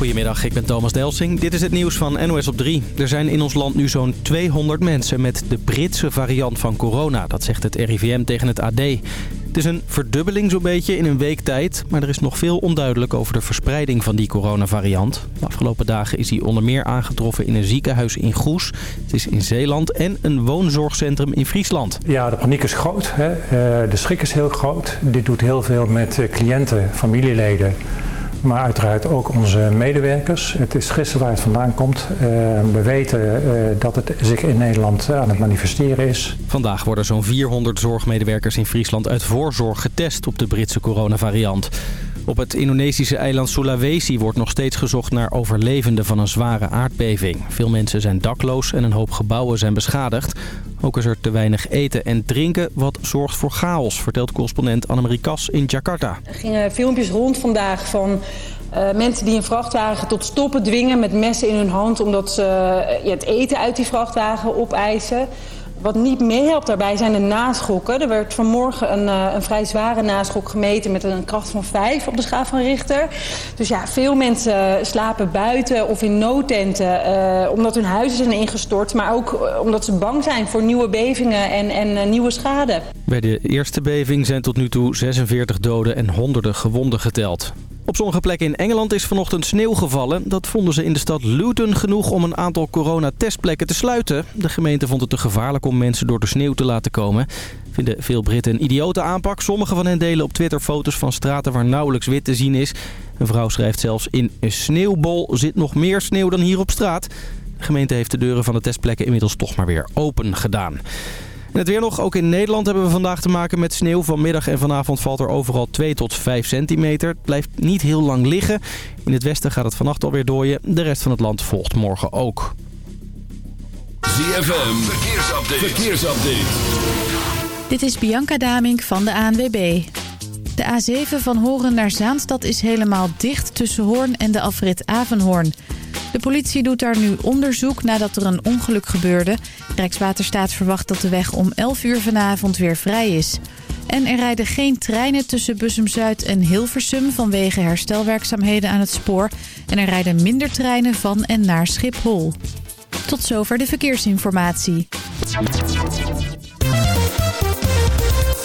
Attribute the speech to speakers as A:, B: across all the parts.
A: Goedemiddag, ik ben Thomas Delsing. Dit is het nieuws van NOS op 3. Er zijn in ons land nu zo'n 200 mensen met de Britse variant van corona. Dat zegt het RIVM tegen het AD. Het is een verdubbeling zo'n beetje in een week tijd. Maar er is nog veel onduidelijk over de verspreiding van die coronavariant. De afgelopen dagen is hij onder meer aangetroffen in een ziekenhuis in Goes. Het is in Zeeland en een woonzorgcentrum in Friesland.
B: Ja, de paniek is groot. Hè. Eh, de schrik is heel groot. Dit doet heel veel met eh, cliënten, familieleden maar uiteraard ook onze medewerkers. Het is gisteren waar het vandaan komt. Uh, we weten uh, dat het zich in Nederland aan het manifesteren is.
A: Vandaag worden zo'n 400 zorgmedewerkers in Friesland uit voorzorg getest op de Britse coronavariant. Op het Indonesische eiland Sulawesi wordt nog steeds gezocht naar overlevenden van een zware aardbeving. Veel mensen zijn dakloos en een hoop gebouwen zijn beschadigd. Ook is er te weinig eten en drinken, wat zorgt voor chaos, vertelt correspondent Annemarie Kas in Jakarta.
C: Er gingen filmpjes rond vandaag van uh, mensen die een vrachtwagen tot stoppen dwingen met messen in hun hand... omdat ze uh, het eten uit die vrachtwagen opeisen. Wat niet meehelpt daarbij zijn de naschokken. Er werd vanmorgen een, uh, een vrij zware naschok gemeten met een kracht van 5 op de schaal van Richter. Dus ja, veel mensen slapen buiten of in noodtenten uh, omdat hun huizen zijn ingestort. Maar ook uh, omdat ze bang zijn voor nieuwe bevingen en, en nieuwe schade.
A: Bij de eerste beving zijn tot nu toe 46 doden en honderden gewonden geteld. Op sommige plekken in Engeland is vanochtend sneeuw gevallen. Dat vonden ze in de stad Luton genoeg om een aantal coronatestplekken te sluiten. De gemeente vond het te gevaarlijk om mensen door de sneeuw te laten komen. Vinden veel Britten een idiote aanpak. Sommige van hen delen op Twitter foto's van straten waar nauwelijks wit te zien is. Een vrouw schrijft zelfs in een sneeuwbol zit nog meer sneeuw dan hier op straat. De gemeente heeft de deuren van de testplekken inmiddels toch maar weer open gedaan. En het weer nog. Ook in Nederland hebben we vandaag te maken met sneeuw. Vanmiddag en vanavond valt er overal 2 tot 5 centimeter. Het blijft niet heel lang liggen. In het westen gaat het vannacht alweer dooien. De rest van het land volgt morgen ook.
D: ZFM, verkeersupdate. verkeersupdate.
E: Dit is Bianca Damink van de ANWB. De A7 van Horen naar Zaanstad is helemaal dicht tussen Hoorn en de afrit Avenhoorn. De politie doet daar nu onderzoek nadat er een ongeluk gebeurde. Rijkswaterstaat verwacht dat de weg om 11 uur vanavond weer vrij is. En er rijden geen treinen tussen Bussum-Zuid en Hilversum vanwege herstelwerkzaamheden aan het spoor. En er rijden minder treinen van en naar Schiphol. Tot zover de verkeersinformatie.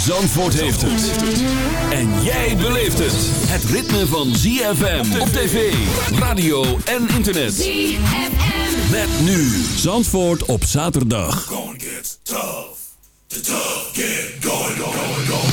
D: Zandvoort heeft het. En jij beleeft het. Het ritme van ZFM op tv, radio en internet.
F: ZFM.
D: Met nu Zandvoort op zaterdag.
F: Gonna get tough. The tough get going, going, going.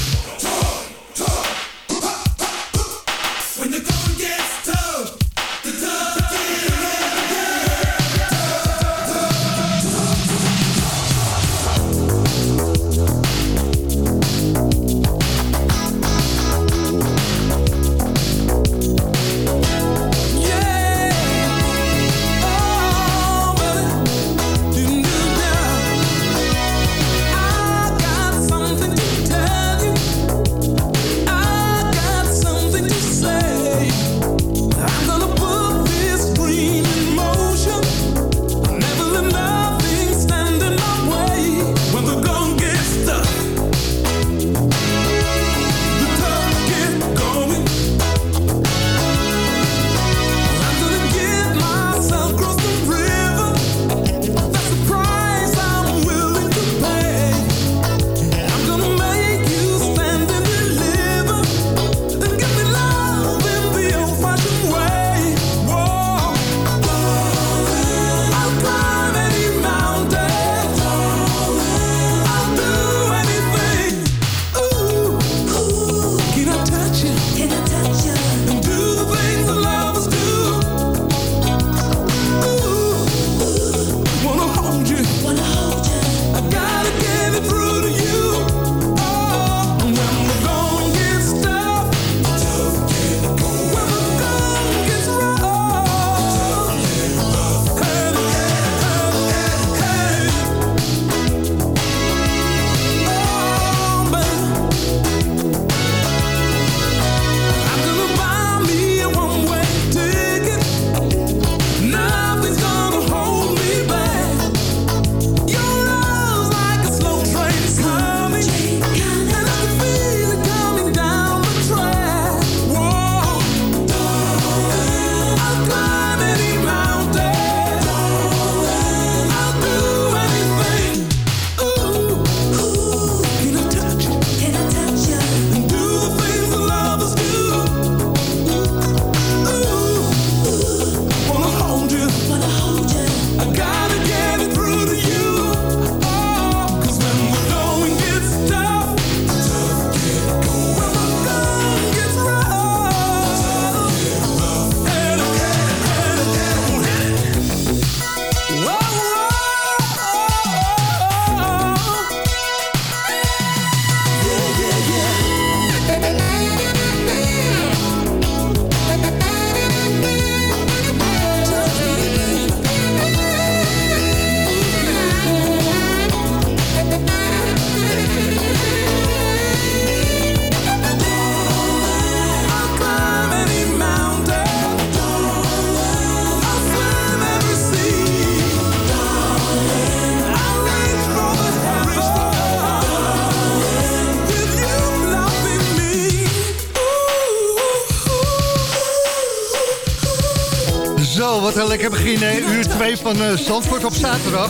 G: Lekker begin. hè. Uur 2 van eh, Zandvoort op zaterdag.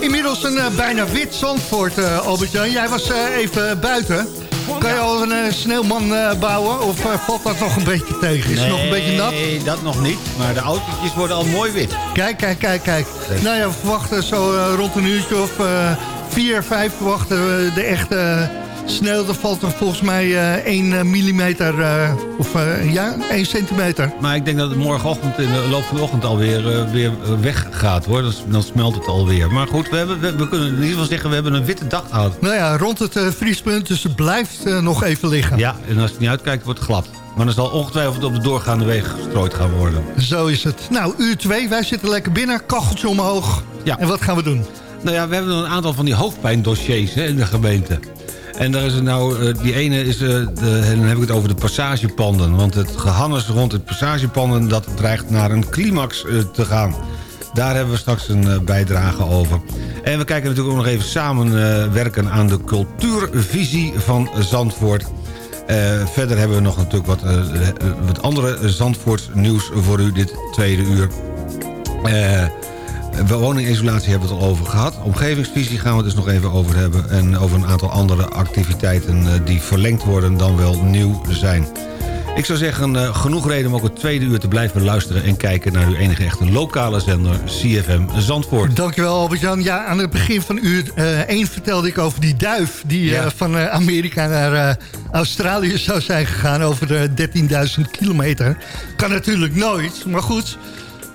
G: Inmiddels een eh, bijna wit Zandvoort, eh, Albert-Jan. Jij was eh, even buiten. Kan je al een eh, sneeuwman eh, bouwen? Of eh, valt dat nog een beetje tegen? Is het nog een beetje nat?
H: Nee, dat nog niet. Maar de autootjes worden al mooi wit.
G: Kijk, kijk, kijk, kijk. Nou ja, we verwachten zo eh, rond een uurtje of eh, vier, vijf verwachten we de echte sneeuw. Er valt er volgens mij eh 1 millimeter, eh, of eh, ja, 1 centimeter.
H: Maar ik denk dat het morgenochtend in de loop van de ochtend alweer uh, weer weggaat hoor. Dan, dan smelt het alweer. Maar goed, we, hebben, we, we kunnen in ieder geval zeggen, we hebben een witte dag gehad.
G: Nou ja, rond het eh, vriespunt, dus het blijft eh, nog even liggen.
H: Ja, en als het niet uitkijkt, wordt het glad. Maar dan zal ongetwijfeld op de doorgaande wegen gestrooid gaan worden.
G: Zo is het. Nou, uur 2, wij zitten lekker binnen, kacheltje omhoog.
H: Ja.
G: En wat gaan we doen?
H: Nou ja, we hebben een aantal van die hoofdpijndossiers hè, in de gemeente. En daar is er nou, eh, die ene is, eh, de, dan heb ik het over de passagepanden. Want het gehannes rond het passagepanden, dat dreigt naar een climax eh, te gaan. Daar hebben we straks een bijdrage over. En we kijken natuurlijk ook nog even samenwerken aan de cultuurvisie van Zandvoort. Verder hebben we nog natuurlijk wat, wat andere Zandvoorts nieuws voor u dit tweede uur. Eh woningisolatie hebben we het al over gehad. Omgevingsvisie gaan we het dus nog even over hebben. En over een aantal andere activiteiten eh, die verlengd worden dan wel nieuw zijn. Ik zou zeggen, eh, genoeg reden om ook het tweede uur te blijven luisteren... en kijken naar uw enige echte lokale zender, CFM Zandvoort.
G: Dankjewel Albert-Jan. Ja, aan het begin van uur 1 vertelde ik over die duif... die
H: Ja.
G: eh, van eh, Amerika naar eh, Australië zou zijn gegaan... over de 13.000 kilometer. Kan natuurlijk nooit, maar goed...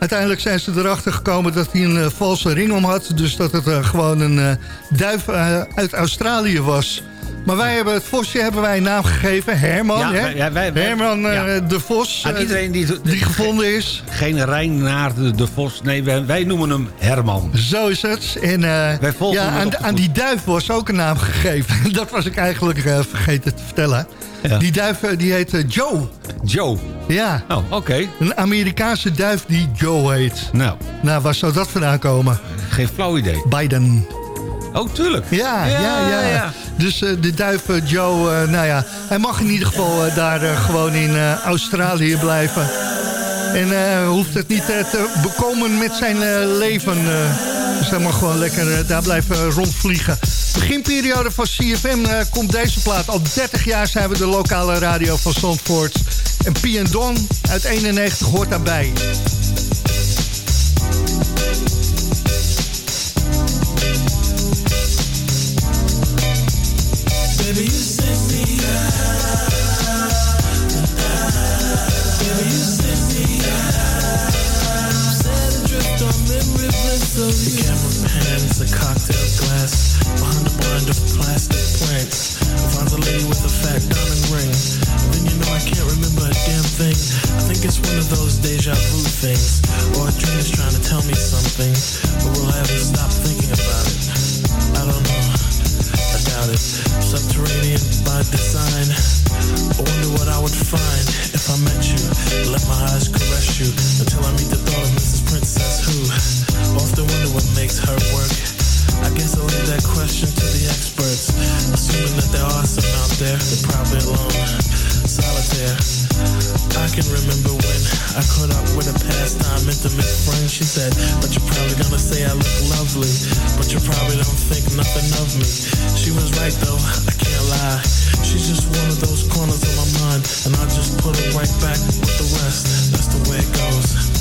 G: Uiteindelijk zijn ze erachter gekomen dat hij een eh, valse ring om had. Dus dat het eh, gewoon een eh, duif uit Australië was. Maar wij hebben het vosje hebben wij een naam gegeven. Herman,
H: Ja,
G: hè?
H: ja, wij- wij-
G: Herman eh, de Vos.
H: Aan
G: eh,
H: iedereen die,
G: die gevonden is.
H: Geen Rijn naar de, de Vos. Nee, wij, wij noemen hem Herman.
G: Zo is het. En eh,
H: Wij volgen
G: ja,
H: hem
G: aan, aan die duif was ook een naam gegeven. Dat was ik eigenlijk vergeten te vertellen.
H: Ja.
G: Die duif die heet Joe.
H: Joe.
G: Ja,
H: Oh, oké.
G: een Amerikaanse duif die Joe heet.
H: Nou,
G: Nou, waar zou dat vandaan komen?
H: geen flauw idee.
G: Biden.
H: Oh, tuurlijk.
G: Ja, ja, ja. Dus eh, de duif eh, Joe, eh, nou ja, hij mag in ieder geval daar gewoon in Australië blijven. En hoeft het niet te bekomen met zijn leven. dus hij mag gewoon lekker daar blijven rondvliegen. Beginperiode van CFM komt deze plaat. Al 30 jaar zijn we de lokale radio van Zandvoort. En P Don uit 91 hoort daarbij.
F: The camera pans a cocktail glass behind a blind of plastic plants. Finds a lady with a fat diamond ring. Then you know I can't remember a damn thing. I think it's one of those deja vu things, or a dream is trying to tell me something, but will I ever stop thinking about it? I don't know. I doubt it. Subterranean by design. I wonder what I would find if I met you. Let my eyes caress you until I meet the thought of Mrs. Princess who often wonder what makes her work. I guess I'll leave that question to the experts. Assuming that there are some out there, they're probably alone, solitaire. I can remember when I caught up with a pastime intimate friend. She said, But you're probably gonna say I look lovely, but you probably don't think nothing of me. She was right though, I can't lie. She's just one of those corners of my mind, and I just put it right back with the rest. That's the way it goes.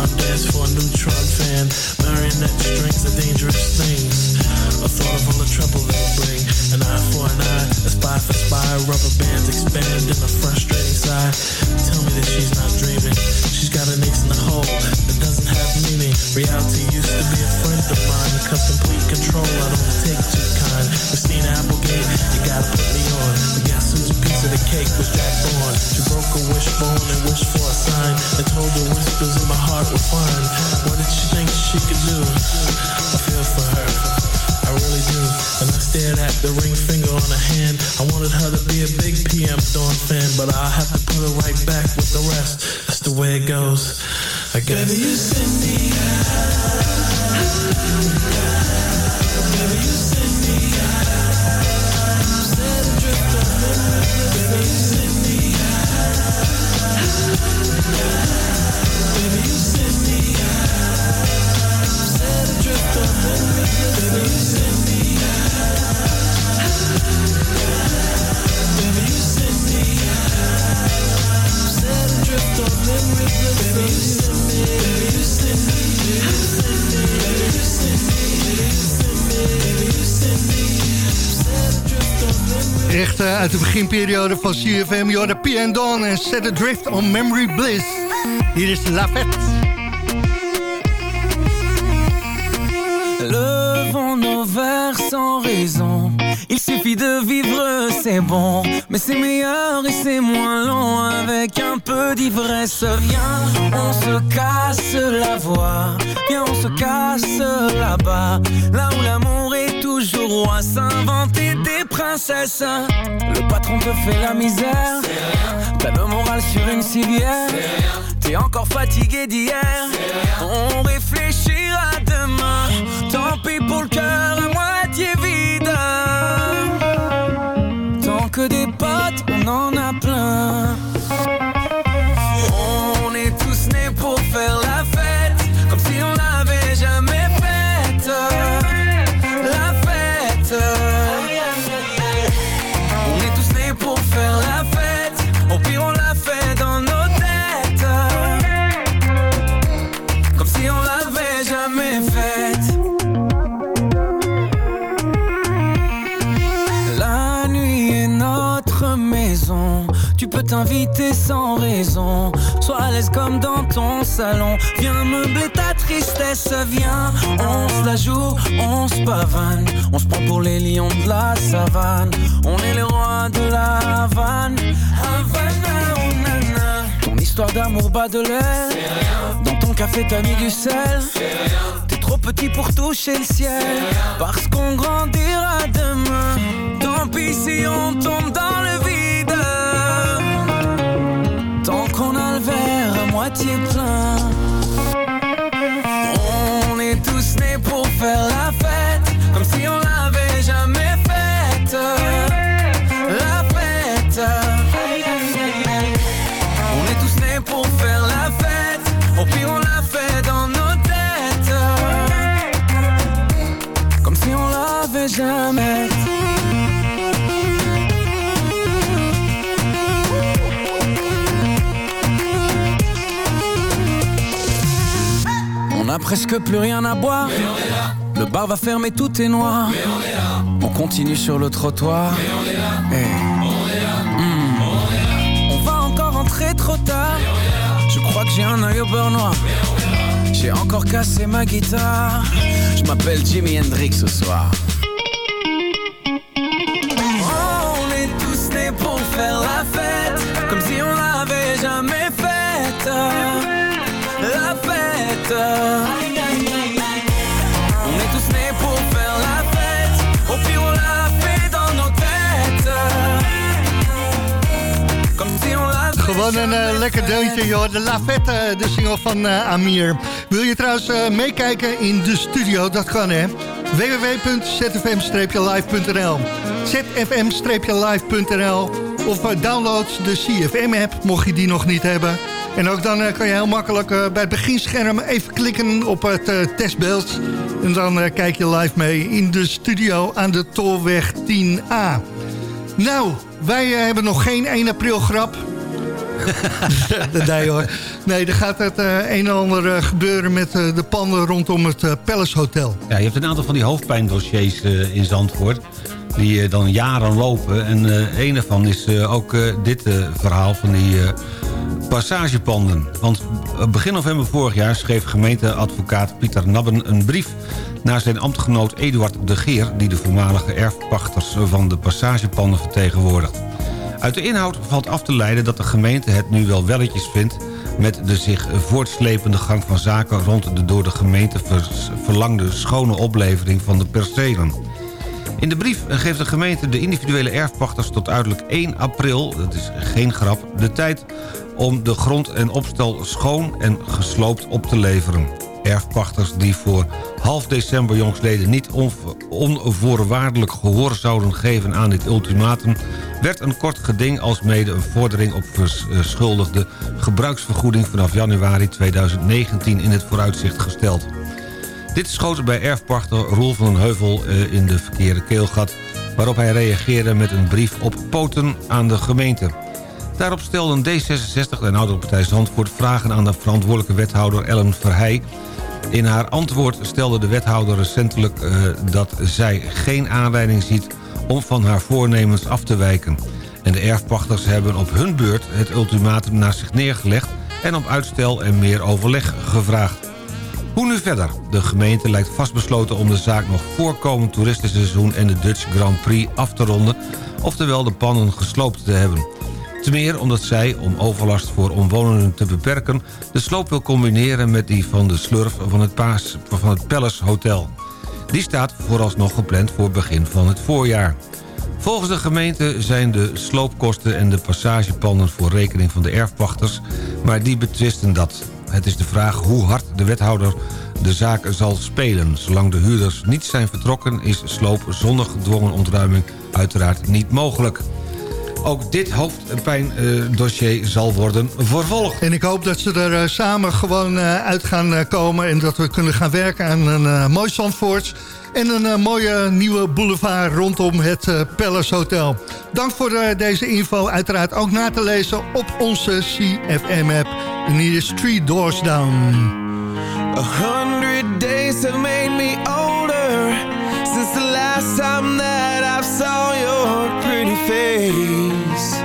F: Dance for a neutron fan. Marionette strings are dangerous things. A thought of all the trouble they bring. An eye for an eye, a spy for spy. Rubber bands expand in a frustrating sigh. Tell me that she's not dreaming. She's got an ace in the hole that doesn't have meaning. Reality used to be a friend of mine. Cause complete control, I don't take too kind. Christina Applegate, you gotta put me on. But guess of the cake was Jack? She broke a wishbone and wished for a sign. Told the whispers in my heart were fine. What did she think she could do? I feel for her. I really do. And I stared at the ring finger on a hand. I wanted her to be a big PM fan, but I have to put her right back with the rest. That's the way it goes. I guess. Baby, you send me Baby, you Baby, you send me. Baby, you send me. Baby, you send me
G: Echt eh, uit de beginperiode van CFM. Jorda P and Dawn en Set Adrift on Memory Bliss. Hier is La Fête.
I: Levons nos verres sans raison. Il suffit de vivre, c'est bon. Mais c'est meilleur et c'est moins long avec peu d'ivresse. Viens, on se casse la voix. Viens, on se casse là-bas. Là où l'amour est toujours roi. S'inventer des princesses. Le patron te fait la misère. T'as le moral sur une civière. T'es encore fatigué d'hier. On réfléchira demain. Tant pis pour le cœur à moitié vide. Tant que des t'inviter sans raison. Sois à l'aise comme dans ton salon. Viens meubler ta tristesse. Viens, on se la joue, on se pavane. On se prend pour les lions de la savane. On est les rois de la Havane. Havana, oh nana. Ton histoire d'amour bas de l'air. Dans ton café, t'as mis du sel. T'es trop petit pour toucher le ciel. Parce qu'on grandira demain. Tant pis si on tombe dans moitié plein. Presque plus rien à boire. Le bar va fermer, tout est noir. On continue sur le trottoir. Eh. Hmm. On va encore rentrer trop tard. Je crois que j'ai un œil au beurre noir. J'ai encore cassé ma guitare. Je m'appelle Jimi Hendrix ce soir.
G: Gewoon een eh, lekker deuntje, joh. De La Fête, de single van eh, Amir. Wil je trouwens eh, meekijken in de studio? Dat kan, hè? www.zfm-live.nl zfm-live.nl Of eh, download de CFM-app, mocht je die nog niet hebben. En ook dan eh, kan je heel makkelijk eh, bij het beginscherm even klikken op het eh, testbeeld. En dan eh, kijk je live mee in de studio aan de Tolweg 10A. Nou, wij eh, hebben nog geen 1 april grap. nee hoor. Nee, er gaat het eh, een en ander eh, gebeuren met eh, de panden rondom het Palace Hotel.
H: Ja, je hebt een aantal van die hoofdpijndossiers in Zandvoort... die dan jaren lopen. En een daarvan is ook dit verhaal van die passagepanden. Want begin november vorig jaar schreef gemeenteadvocaat Pieter Nabben een brief... naar zijn ambtgenoot Eduard de Geer... die de voormalige erfpachters van de passagepanden vertegenwoordigt. Uit de inhoud valt af te leiden dat de gemeente het nu wel welletjes vindt... met de zich voortslepende gang van zaken... rond de door de gemeente verlangde schone oplevering van de percelen. In de brief geeft de gemeente de individuele erfpachters tot uiterlijk 1 april... dat is geen grap, de tijd om de grond en opstal schoon en gesloopt op te leveren. Erfpachters die voor half december jongsleden niet onvoorwaardelijk gehoor zouden geven aan dit ultimatum... werd een kort geding als mede een vordering op verschuldigde gebruiksvergoeding vanaf januari 2019 in het vooruitzicht gesteld. Dit schoot bij erfpachter Roel van den Heuvel eh, in de verkeerde keelgat... waarop hij reageerde met een brief op poten aan de gemeente. Daarop stelden D66 en Oudere Partij Zandvoort vragen aan de verantwoordelijke wethouder Ellen Verheij... In haar antwoord stelde de wethouder recentelijk uh, dat zij geen aanleiding ziet om van haar voornemens af te wijken. En de erfpachters hebben op hun beurt het ultimatum naar zich neergelegd... en op uitstel en meer overleg gevraagd. Hoe nu verder? De gemeente lijkt vastbesloten om de zaak nog voor komend toeristenseizoen... en de Dutch Grand Prix af te ronden, oftewel de pannen gesloopt te hebben. Ten meer omdat zij, om overlast voor omwonenden te beperken... de sloop wil combineren met die van de slurf van het, Paas, van het Palace Hotel. Die staat vooralsnog gepland voor begin van het voorjaar. Volgens de gemeente zijn de sloopkosten en de passagepanden voor rekening van de erfpachters... maar die betwisten dat. Het is de vraag hoe hard de wethouder de zaak zal spelen. Zolang de huurders niet zijn vertrokken is sloop zonder gedwongen ontruiming uiteraard niet mogelijk. Ook dit hoofdpijndossier zal worden vervolgd.
G: En ik hoop dat ze er eh, samen gewoon eh, uit gaan eh, komen... en dat we kunnen gaan werken aan een mooi Zandvoort... en een mooie nieuwe boulevard rondom het Palace Hotel. Dank voor deze info. Uiteraard ook na te lezen op onze CFM-app. En hier is Three Doors Down.
J: A hundred days have made me the last time that I saw your pretty face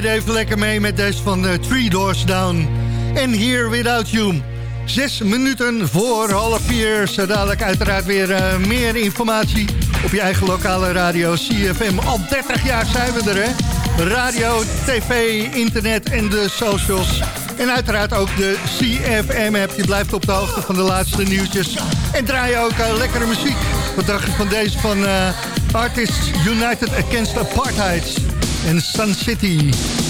G: Deden even lekker mee met deze van uh, Three Doors Down. En Here Without You. Zes minuten voor half vier. Zo dadelijk uiteraard weer uh, meer informatie op je eigen lokale radio CFM. Al 30 jaar zijn we er, hè? Radio, tv, internet en de socials. En uiteraard ook de CFM-app. Je blijft op de hoogte van de laatste nieuwtjes. En draai ook uh, lekkere muziek. Wat dacht je van deze van Artists United Against Apartheid in Sun City?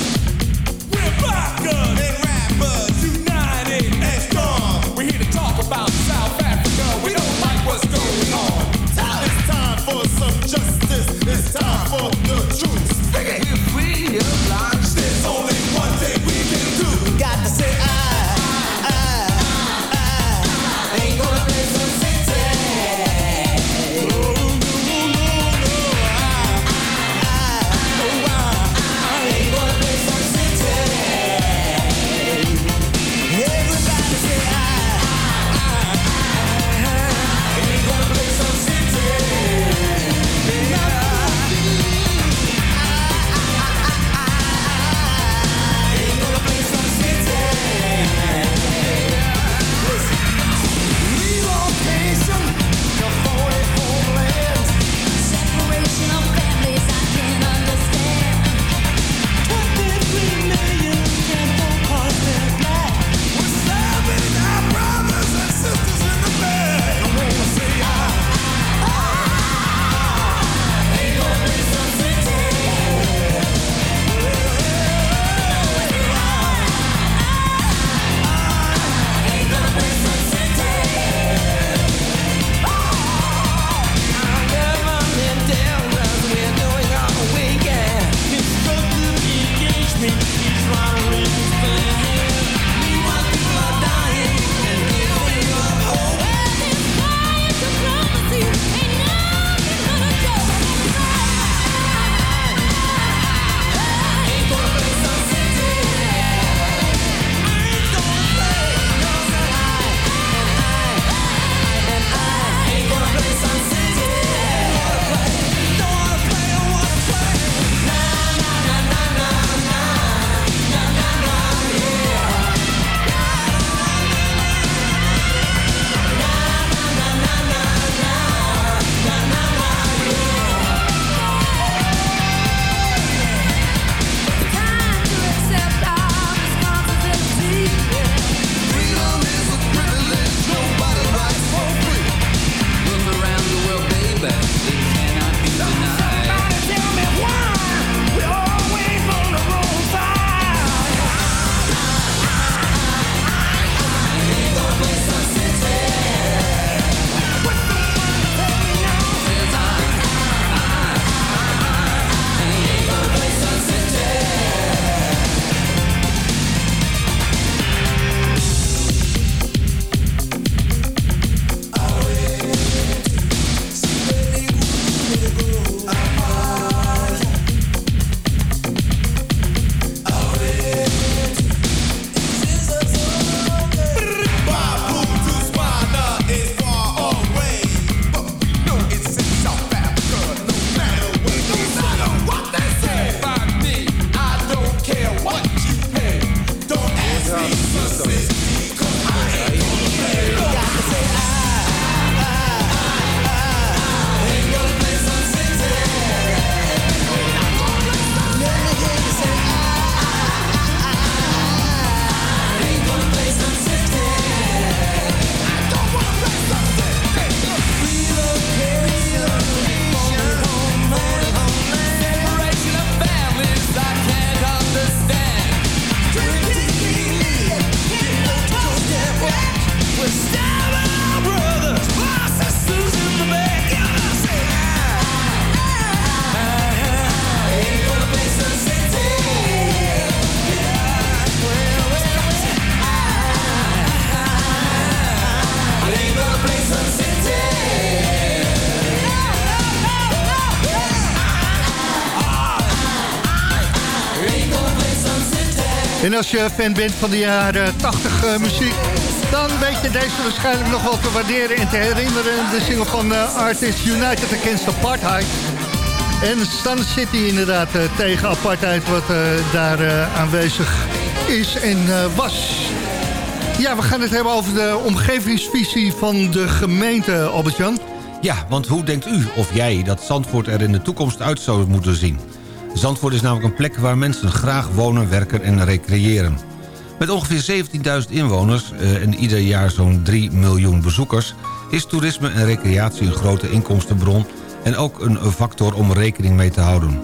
G: Als je fan bent van de jaren 80 uh, muziek... dan weet je deze waarschijnlijk nog wel te waarderen en te herinneren. De single van uh, Artists United Against Apartheid. En Sun City inderdaad uh, tegen apartheid wat daar aanwezig is en was. Ja, we gaan het hebben over de omgevingsvisie van de gemeente, Albert-Jan.
H: Ja, want hoe denkt u of jij dat Zandvoort er in de toekomst uit zou moeten zien? Zandvoort is namelijk een plek waar mensen graag wonen, werken en recreëren. Met ongeveer 17.000 inwoners en ieder jaar zo'n 3 miljoen bezoekers... is toerisme en recreatie een grote inkomstenbron en ook een factor om rekening mee te houden.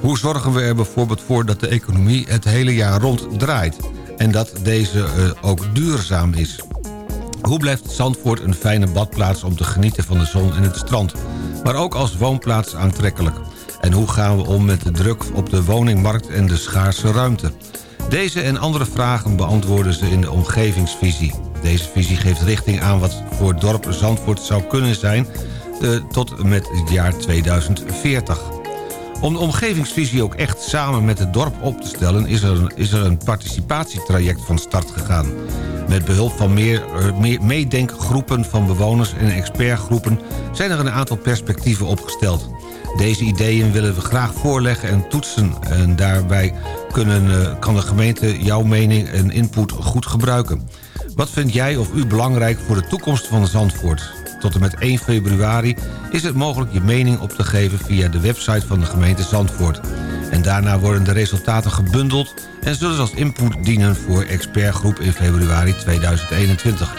H: Hoe zorgen we er bijvoorbeeld voor dat de economie het hele jaar rond draait... en dat deze uh, ook duurzaam is? Hoe blijft Zandvoort een fijne badplaats om te genieten van de zon en het strand... maar ook als woonplaats aantrekkelijk? En hoe gaan we om met de druk op de woningmarkt en de schaarse ruimte? Deze en andere vragen beantwoorden ze in de omgevingsvisie. Deze visie geeft richting aan wat voor dorp Zandvoort zou kunnen zijn uh, tot met het jaar 2040. Om de omgevingsvisie ook echt samen met het dorp op te stellen... is er een, is er een participatietraject van start gegaan. Met behulp van meer, meer meedenkgroepen van bewoners en expertgroepen... zijn er een aantal perspectieven opgesteld. Deze ideeën willen we graag voorleggen en toetsen. En daarbij kunnen, kan de gemeente jouw mening en input goed gebruiken. Wat vind jij of u belangrijk voor de toekomst van Zandvoort? Tot en met 1 februari is het mogelijk je mening op te geven via de website van de gemeente Zandvoort. En daarna worden de resultaten gebundeld en zullen ze als input dienen voor expertgroep in februari 2021.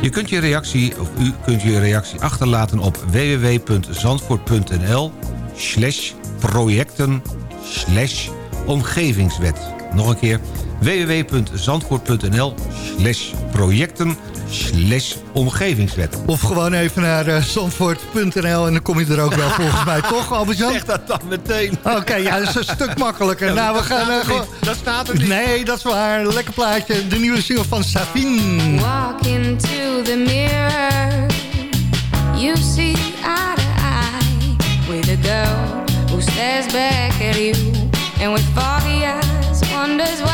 H: Je kunt je reactie, of u kunt je reactie achterlaten op www.zandvoort.nl slash projecten slash omgevingswet. Nog een keer www.zandvoort.nl slash projecten slash omgevingswet.
G: Of gewoon even naar uh, zandvoort.nl en dan kom je er ook wel volgens mij, toch Albert-Jan?
H: Zeg dat dan meteen.
G: Oké, ja, dat is een stuk makkelijker.
H: Ja,
G: nou, we gaan... Uh,
H: niet. Dat staat er niet.
G: Nee, dat is waar. Lekker plaatje. De nieuwe single van Savine.
K: Walk into the mirror You see girl who stares back at you And with foggy eyes wonders why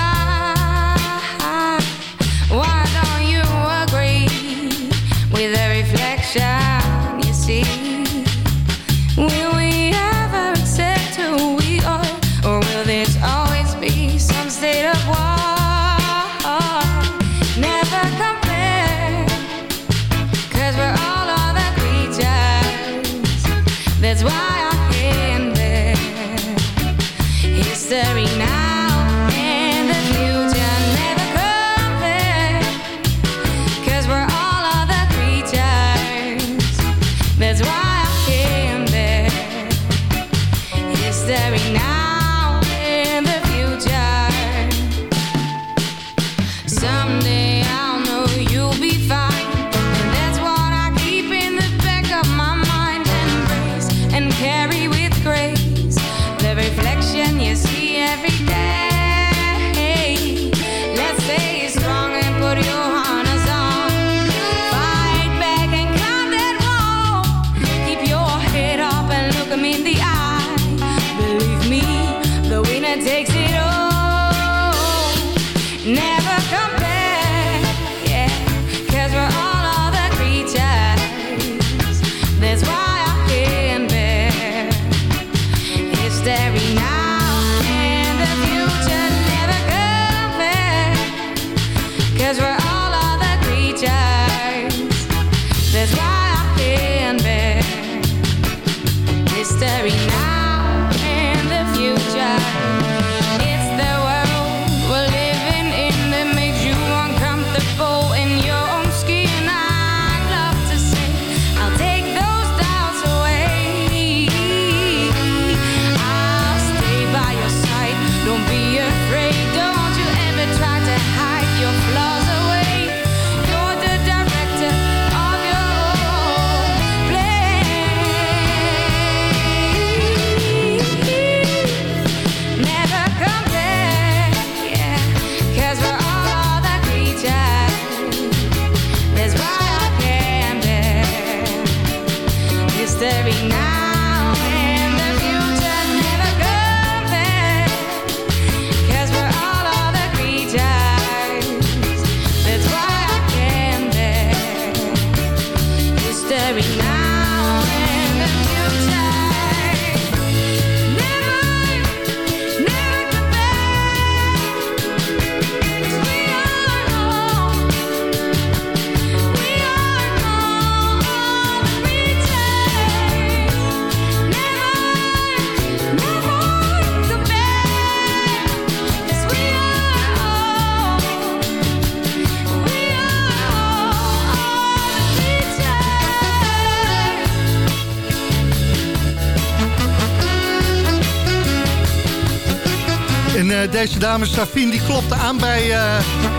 G: deze dame Safin die klopte aan bij uh,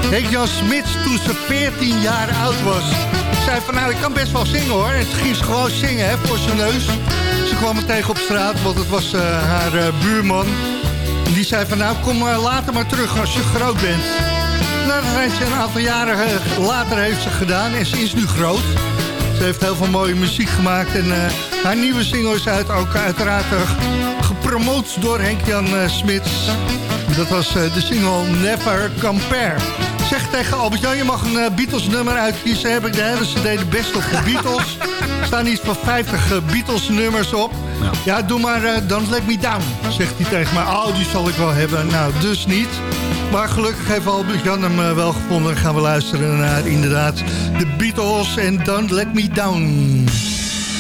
G: Henk-Jan Smits toen ze 14 jaar oud was. Ze zei van nou, ik kan best wel zingen hoor. En toen ging ze gewoon zingen hè, voor zijn neus. Ze kwam me tegen op straat, want het was uh, haar buurman. En die zei van nou, kom later maar terug als je groot bent. Nou, dat heeft ze een aantal jaren later heeft ze gedaan en ze is nu groot. Ze heeft heel veel mooie muziek gemaakt en haar nieuwe single is uit, ook uiteraard gepromoot door Henk-Jan uh, Smits. Dat was uh, de single Never Compare. Zeg tegen Albert-Jan, je mag een uh, Beatles nummer uitkiezen. Heb ik de hele cd de best op de Beatles. Er staan iets van 50 Beatles nummers op. Ja, ja doe maar Don't Let Me Down, zegt hij tegen mij. Oh, die zal ik wel hebben. Nou, dus niet. Maar gelukkig heeft Albert-Jan hem wel gevonden. gaan we luisteren naar inderdaad de Beatles en Don't Let Me Down.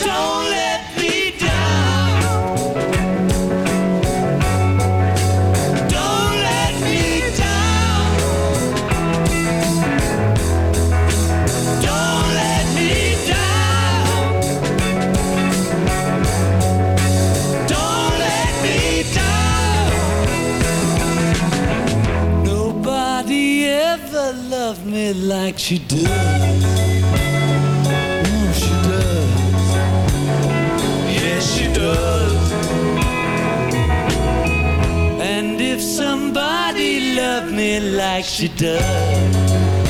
L: Don't let me like she does. Oh, she does. Yes, she does. And if somebody loved me like she does.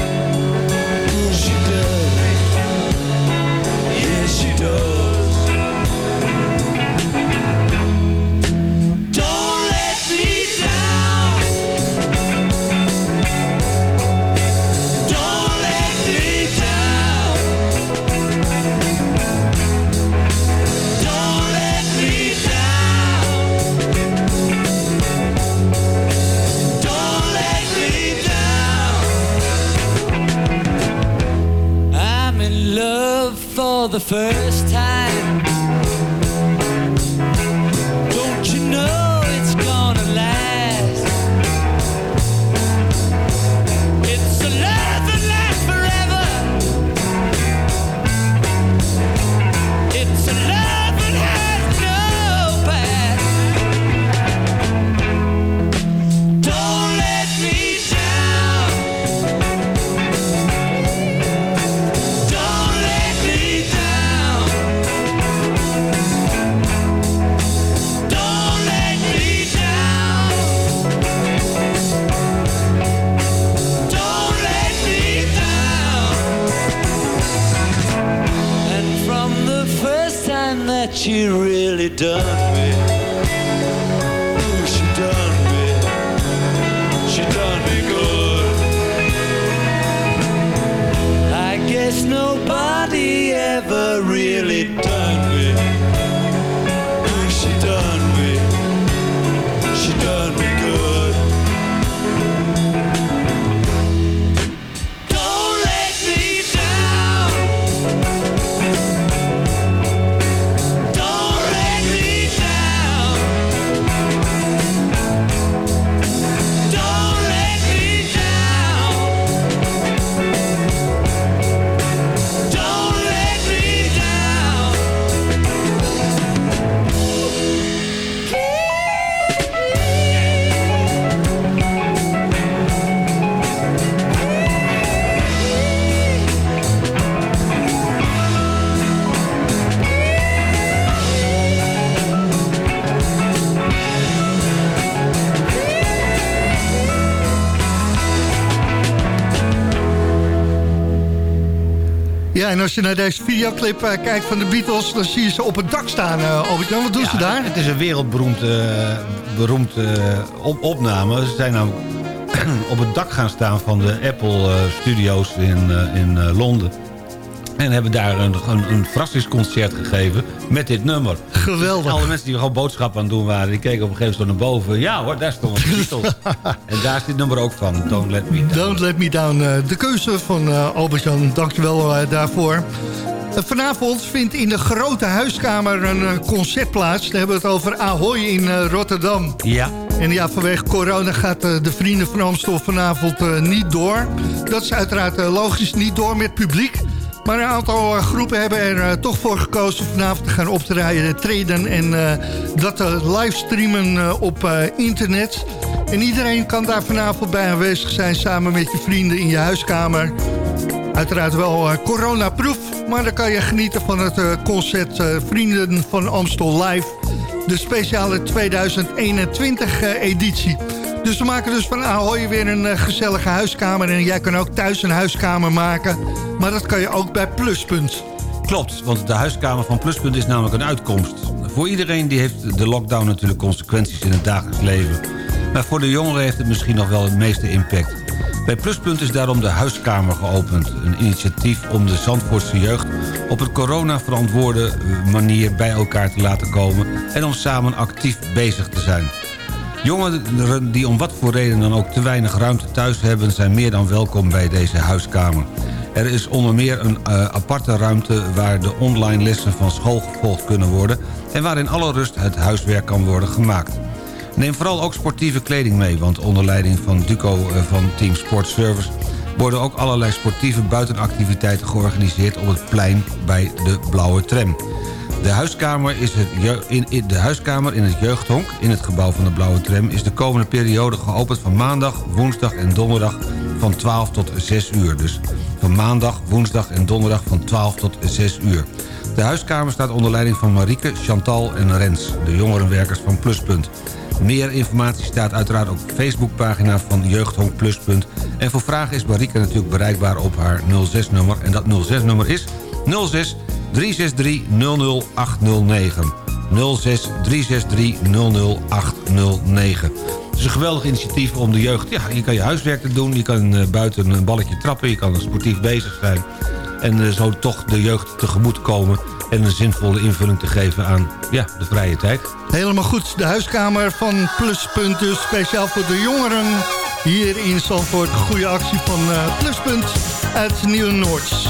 L: The first
G: en als je naar deze videoclip uh, kijkt van de Beatles... dan zie je ze op het dak staan, uh. Wat doen
H: ja,
G: ze daar?
H: Het is een wereldberoemd uh, beroemd, op opname. Ze zijn nou op het dak gaan staan van de Apple Studios in, in Londen. En hebben daar een, een, een verrassingsconcert gegeven met dit nummer.
G: Geweldig.
H: alle mensen die gewoon boodschappen aan het doen waren... die keken op een gegeven moment naar boven. Ja hoor, daar stond het Beatles. en daar is dit nummer ook van. Don't Let Me Down.
G: Don't Let Me Down. de keuze van uh, Albert-Jan. Dankjewel uh, daarvoor. Vanavond vindt in de grote huiskamer een concert plaats. Dan hebben we het over Ahoy in Rotterdam.
H: Ja.
G: En ja, vanwege corona gaat de Vrienden van Amstel vanavond niet door. Dat is uiteraard logisch niet door met publiek. Maar een aantal eh, groepen hebben er eh, toch voor gekozen vanavond te gaan optreden treden en eh, dat te livestreamen op internet. En iedereen kan daar vanavond bij aanwezig zijn samen met je vrienden in je huiskamer. Uiteraard wel eh, coronaproof, maar dan kan je genieten van het concert Vrienden van Amstel Live. De speciale 2021 eh, editie. Dus we maken dus van Ahoy weer een eh, gezellige huiskamer. En jij kan ook thuis een huiskamer maken. Maar dat kan je ook bij Pluspunt.
H: Klopt, want de huiskamer van Pluspunt is namelijk een uitkomst. Voor iedereen die heeft de lockdown natuurlijk consequenties in het dagelijks leven. Maar voor de jongeren heeft het misschien nog wel het meeste impact. Bij Pluspunt is daarom de huiskamer geopend. Een initiatief om de Zandvoortse jeugd op een corona-verantwoorde manier bij elkaar te laten komen... en om samen actief bezig te zijn. Jongeren die om wat voor reden dan ook te weinig ruimte thuis hebben... zijn meer dan welkom bij deze huiskamer. Er is onder meer een eh, aparte ruimte waar de online lessen van school gevolgd kunnen worden... en waar in alle rust het huiswerk kan worden gemaakt. Neem vooral ook sportieve kleding mee... want onder leiding van Duco eh, van Team Sport Service... worden ook allerlei sportieve buitenactiviteiten georganiseerd... op het plein bij de Blauwe Tram. De huiskamer, is in, in- de huiskamer in het jeugdhonk in het gebouw van de Blauwe Tram... is de komende periode geopend van maandag, woensdag en donderdag van 12 tot 6 uur. Dus van maandag, woensdag en donderdag van 12 tot 6 uur. De huiskamer staat onder leiding van Marieke, Chantal en Rens... de jongerenwerkers van Pluspunt. Meer informatie staat uiteraard op de Facebookpagina van Jeugdhonk Pluspunt. En voor vragen is Marieke natuurlijk bereikbaar op haar 06-nummer. En dat 06-nummer is 06 363 00809. 06 363 00809. Het is een geweldig initiatief om de jeugd... Ja, je kan je huiswerk er doen, je kan eh, buiten een balletje trappen... je kan sportief bezig zijn. En eh, zo toch de jeugd tegemoet komen... en een zinvolle invulling te geven aan ja, de vrije tijd.
G: Helemaal goed. De huiskamer van Pluspunt, dus speciaal voor de jongeren hier in Zandvoort. Goede actie van eh, Pluspunt uit Nieuw-Noords.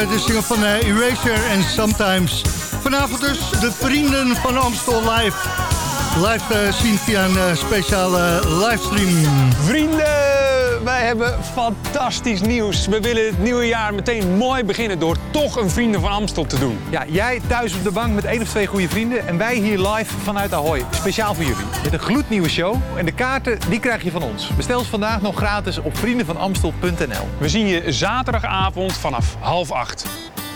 G: Eh, de single van eh, Erasure en Sometimes. Vanavond dus de vrienden van Amstel Live. Live eh, zien via een speciale livestream.
M: Vrienden! wij hebben fantastisch nieuws. We willen het nieuwe jaar meteen mooi beginnen door toch een Vrienden van Amstel te doen.
N: Ja, jij thuis op de bank met één of twee goede vrienden en wij hier live vanuit Ahoy. Speciaal voor jullie. Met een gloednieuwe show en de kaarten die krijg je van ons. Bestel ze vandaag nog gratis op vriendenvanamstel.nl.
M: We zien je zaterdagavond vanaf half acht.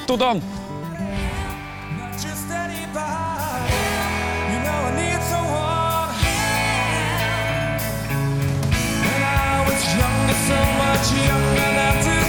M: Tot dan!
O: younger, so much younger than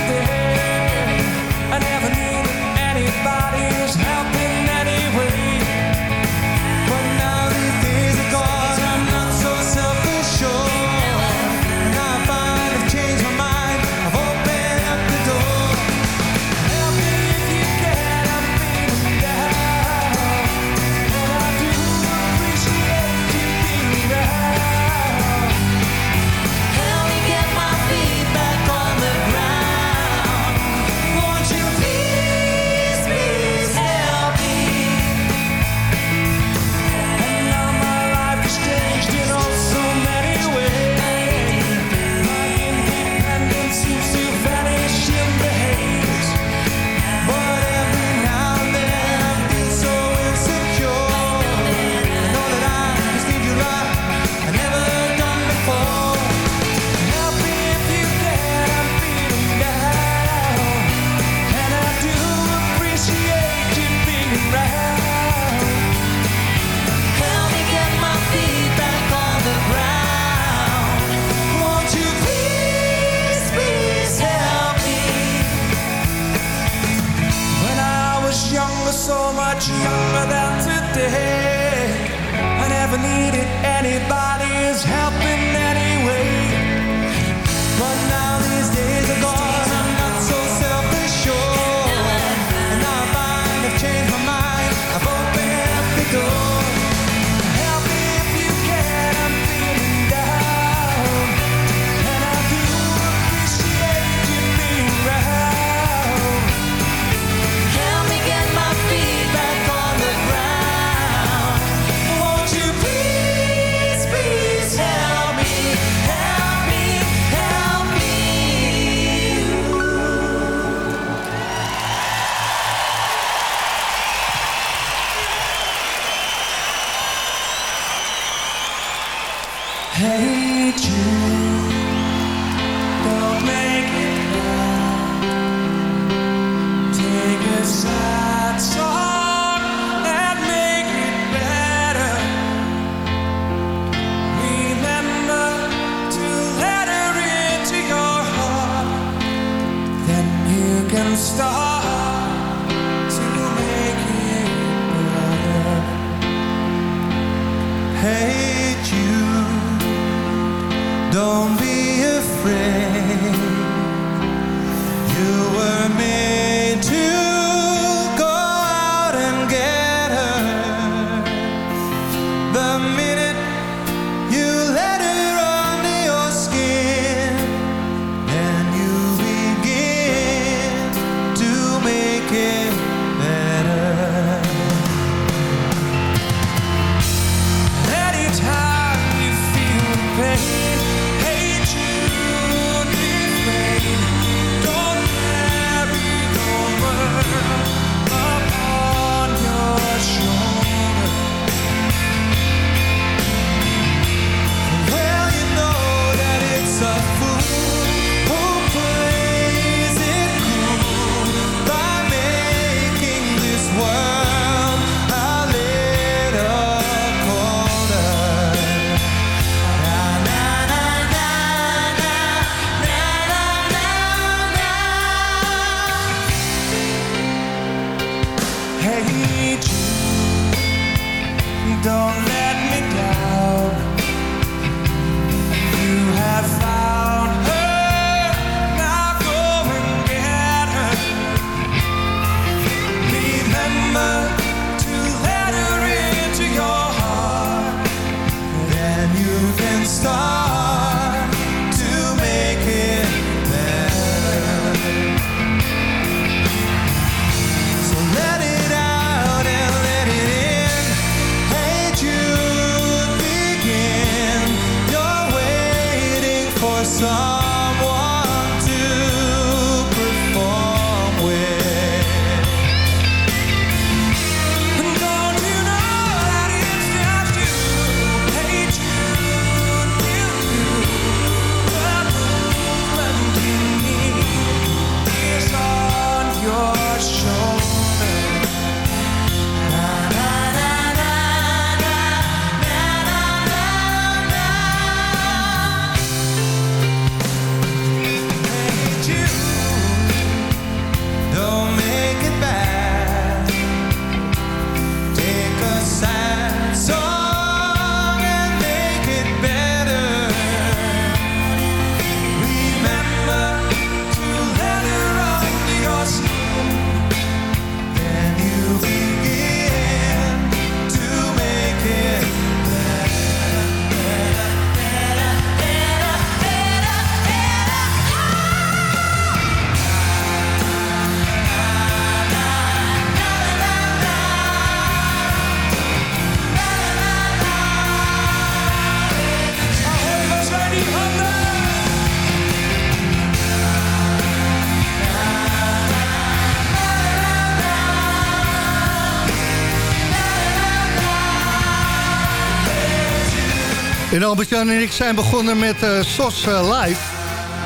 G: Albert-Jan en ik zijn begonnen met eh SOS eh, Live.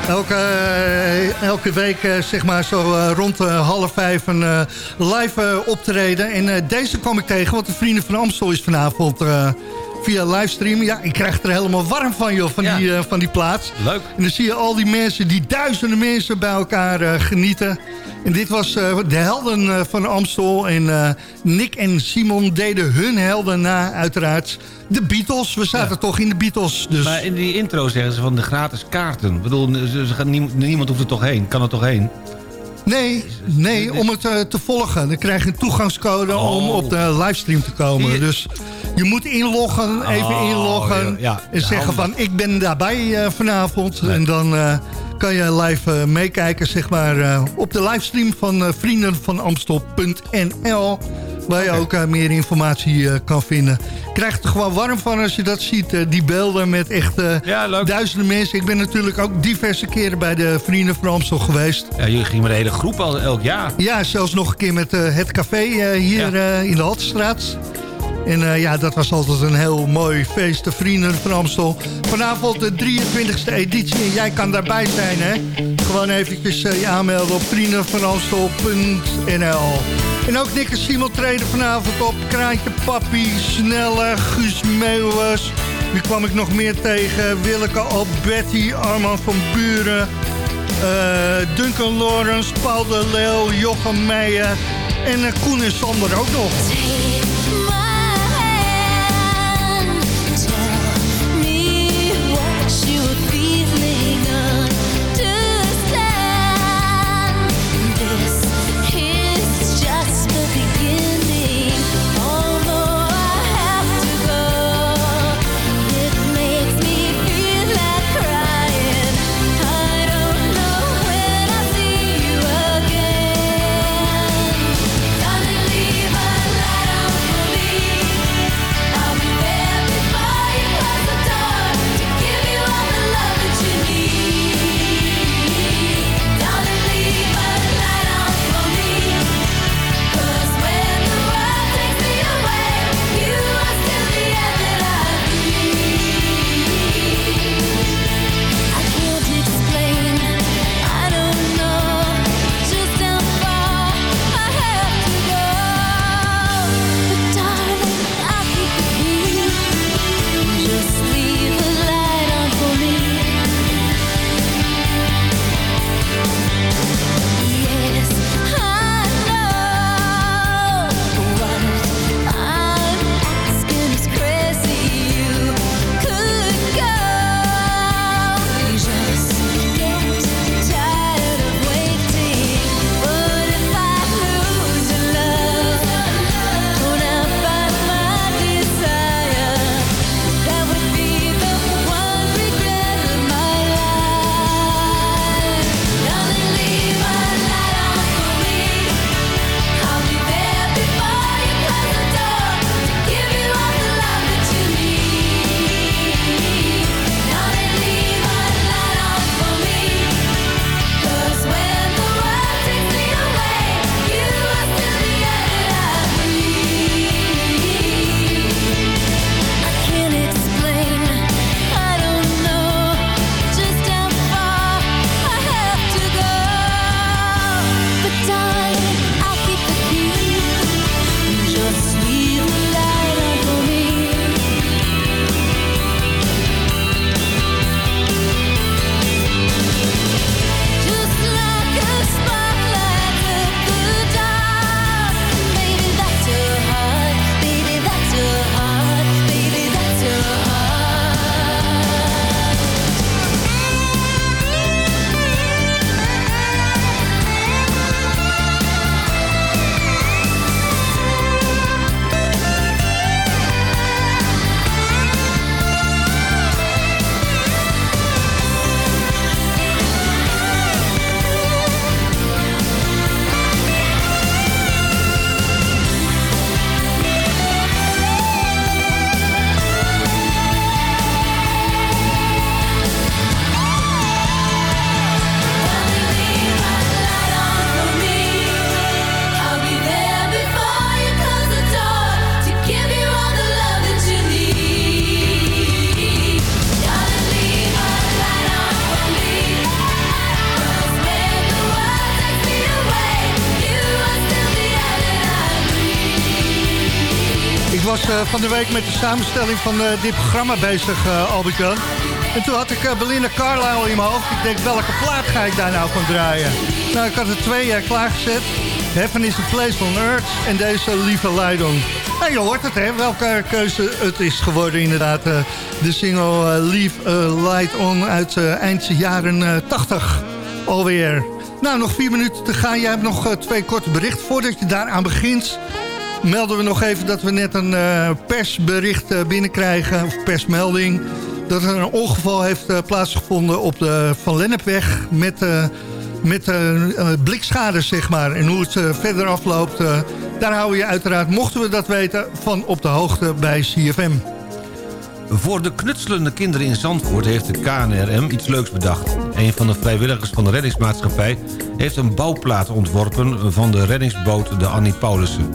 G: Elke, eh, elke week zeg maar zo rond half vijf een live optreden. En deze kwam ik tegen, want de Vrienden van Amstel is vanavond via livestream. Ja, ik krijg er helemaal warm van, joh, van, die, eh, van die plaats.
H: Leuk.
G: En dan zie je al die mensen, die duizenden mensen bij elkaar eh, genieten. En dit was eh, de helden van Amstel. En Nick en Simon deden hun helden na, uiteraard. De Beatles, we zaten toch in de Beatles. Dus...
H: Maar in die intro zeggen ze van de gratis kaarten. Ik bedoel, ze, gaan, niemand hoeft er toch heen. Kan er toch heen?
G: Nee, nee, om het eh, te volgen. Dan krijg je een toegangscode
H: Oh.
G: om op de livestream te komen. Dus je moet inloggen, even
H: Oh,
G: inloggen.
H: ja, ja.
G: en zeggen van, ik ben daarbij eh, vanavond. En dan eh, kan je live meekijken, zeg maar, op de livestream van eh, vriendenvanamstel.nl. Waar je ook meer informatie kan vinden. Krijgt er gewoon warm van als je dat ziet. eh, die beelden met echt eh, duizenden mensen. Ik ben natuurlijk ook diverse keren bij de Vrienden van Amstel geweest.
H: Ja, jullie gingen met de hele groep al elk jaar.
G: Ja, zelfs nog een keer met eh, het café hier in de Haltestraat. En ja, dat was altijd een heel mooi feest. De Vrienden van Amstel. Vanavond de 23e editie en jij kan daarbij zijn, hè? Gewoon eventjes eh, je aanmelden op vriendenvanamstel.nl En ook Nick en Simon treden vanavond op. Kraantje Papi, Snelle, Guus Meeuwers. Wie kwam ik nog meer tegen? Willeke Alberti, Arman van Buren... Eh, Duncan Lawrence, Paul de Leeuw, Jochem Meijer en eh, Koen en Sander ook nog. Van de week met de samenstelling van eh, dit programma bezig, eh Albert-Jan. En toen had ik eh, Belinda Carlisle in mijn hoofd. Ik denk, welke plaat ga ik daar nou van draaien? Nou, ik had er twee eh, klaargezet. Heaven is a place on earth en deze Lieve Leidon. Nou, je hoort het, hè, welke keuze het is geworden inderdaad. eh, de single eh, Leave a Light On uit eh, eind jaren eh, 80 alweer. Nou, nog vier minuten te gaan. Jij hebt nog eh, twee korte berichten. Voordat je daaraan begint, melden we nog even dat we net een eh, persbericht eh, binnenkrijgen, of persmelding, dat er een ongeval heeft eh, plaatsgevonden op de Van Lennepweg met, met blikschade, zeg maar. En hoe het verder afloopt, daar houden je uiteraard, mochten we dat weten, van op de hoogte bij CFM.
H: Voor de knutselende kinderen in Zandvoort heeft de KNRM iets leuks bedacht. Een van de vrijwilligers van de reddingsmaatschappij heeft een bouwplaat ontworpen van de reddingsboot de Annie Paulussen.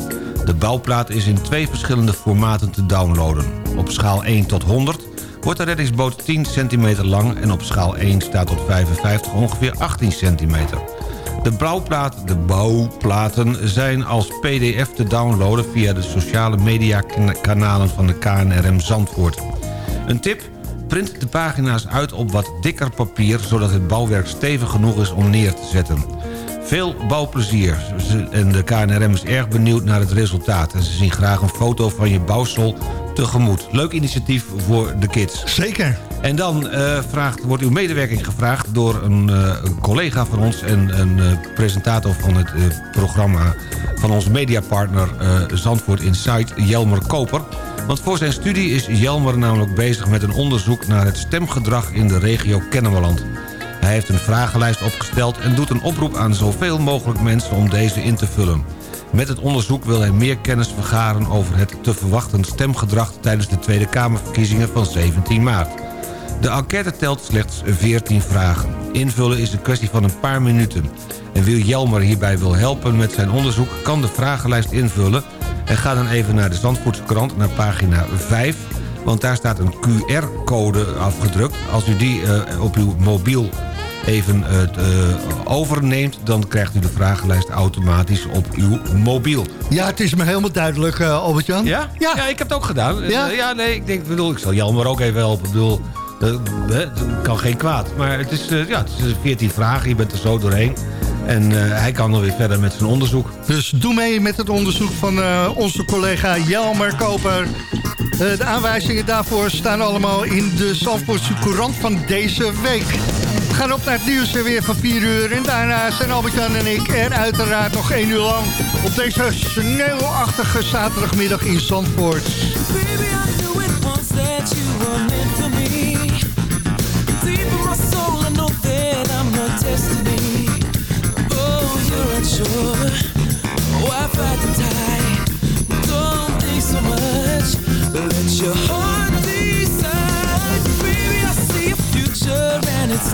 H: De bouwplaat is in twee verschillende formaten te downloaden. Op schaal 1 tot 100 wordt de reddingsboot 10 centimeter lang... en op schaal 1 staat tot 55 ongeveer 18 centimeter. De bouwplaat, de bouwplaten zijn als pdf te downloaden... via de sociale mediakanalen van de KNRM Zandvoort. Een tip? Print de pagina's uit op wat dikker papier... zodat het bouwwerk stevig genoeg is om neer te zetten. Veel bouwplezier. En de KNRM is erg benieuwd naar het resultaat. En ze zien graag een foto van je bouwsel tegemoet. Leuk initiatief voor de kids.
G: Zeker.
H: En dan eh, vraagt, wordt uw medewerking gevraagd door een, eh, een collega van ons... en een eh, presentator van het programma van onze mediapartner Zandvoort Insight, Jelmer Koper. Want voor zijn studie is Jelmer namelijk bezig met een onderzoek... naar het stemgedrag in de regio Kennemerland. Hij heeft een vragenlijst opgesteld en doet een oproep aan zoveel mogelijk mensen om deze in te vullen. Met het onderzoek wil hij meer kennis vergaren over het te verwachten stemgedrag tijdens de Tweede Kamerverkiezingen van 17 maart. De enquête telt slechts 14 vragen. Invullen is een kwestie van een paar minuten. En wie Jelmer hierbij wil helpen met zijn onderzoek... kan de vragenlijst invullen. En ga dan even naar de Zandvoortse krant, naar pagina 5... want daar staat een QR-code afgedrukt. Als u die eh, op uw mobiel even eh, eh, overneemt... dan krijgt u de vragenlijst automatisch op uw mobiel.
G: Ja, het is me helemaal duidelijk, eh, Albert-Jan.
H: Ja?
G: Ja.
H: Ja, ik heb het ook gedaan.
G: Ja?
H: Ja, nee, ik denk, ik bedoel, ik zal Jelmer ook even helpen. Ik bedoel, kan geen kwaad. Maar het is, ja, het is 14 vragen, je bent er zo doorheen. En eh, hij kan dan weer verder met zijn onderzoek.
G: Dus doe mee met het onderzoek van eh, onze collega Jelmer Koper. Eh, de aanwijzingen daarvoor staan allemaal in de Zandvoortse Courant van deze week. We gaan op naar het nieuws er weer van 4 uur. En daarna zijn Albert-Jan en ik er uiteraard nog 1 uur lang... op deze sneeuwachtige zaterdagmiddag in Zandvoort.
I: Unsure. Why fight the tide? Don't think so much. Let your heart decide. Baby, I see future and it's